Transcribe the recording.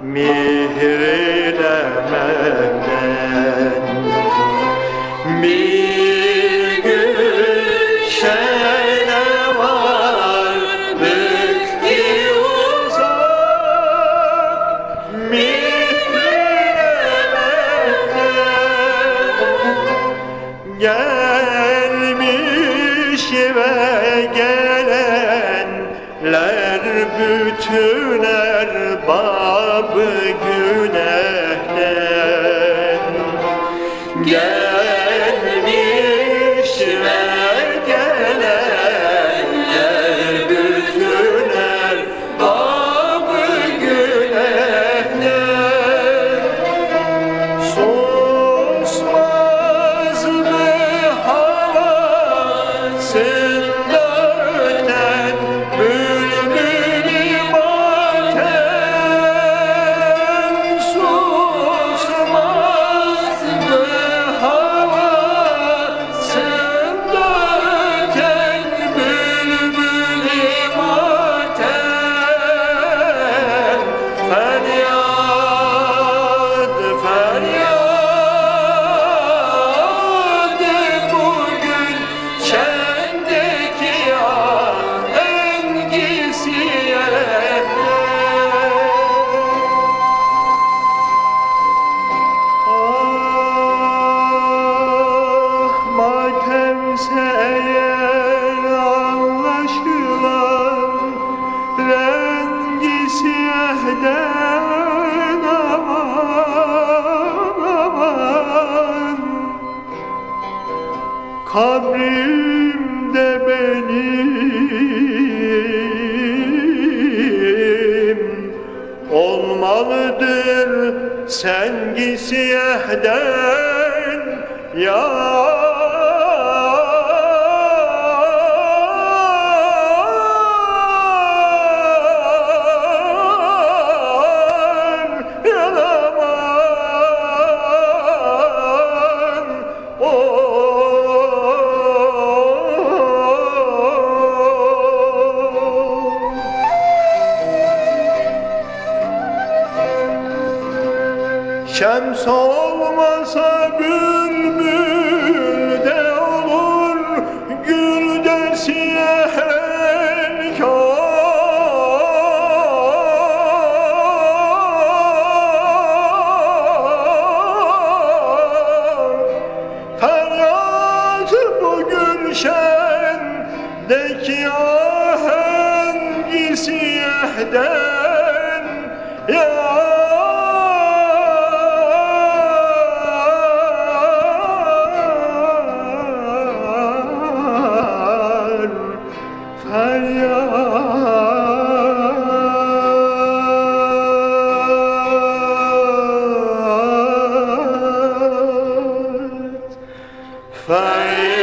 mihrilemeden Bir gülşene vardık ki uzak. Mihrilemeden Gelmiş ve gelenler bütün erbabı günehden Gelmiş ve Kabrimde benim olmalıdır sengi siyahden ya Şems olmasa bülbül de olur Gül de siyah Feryat bu gülşendeki ahengi siyahden Ya Thy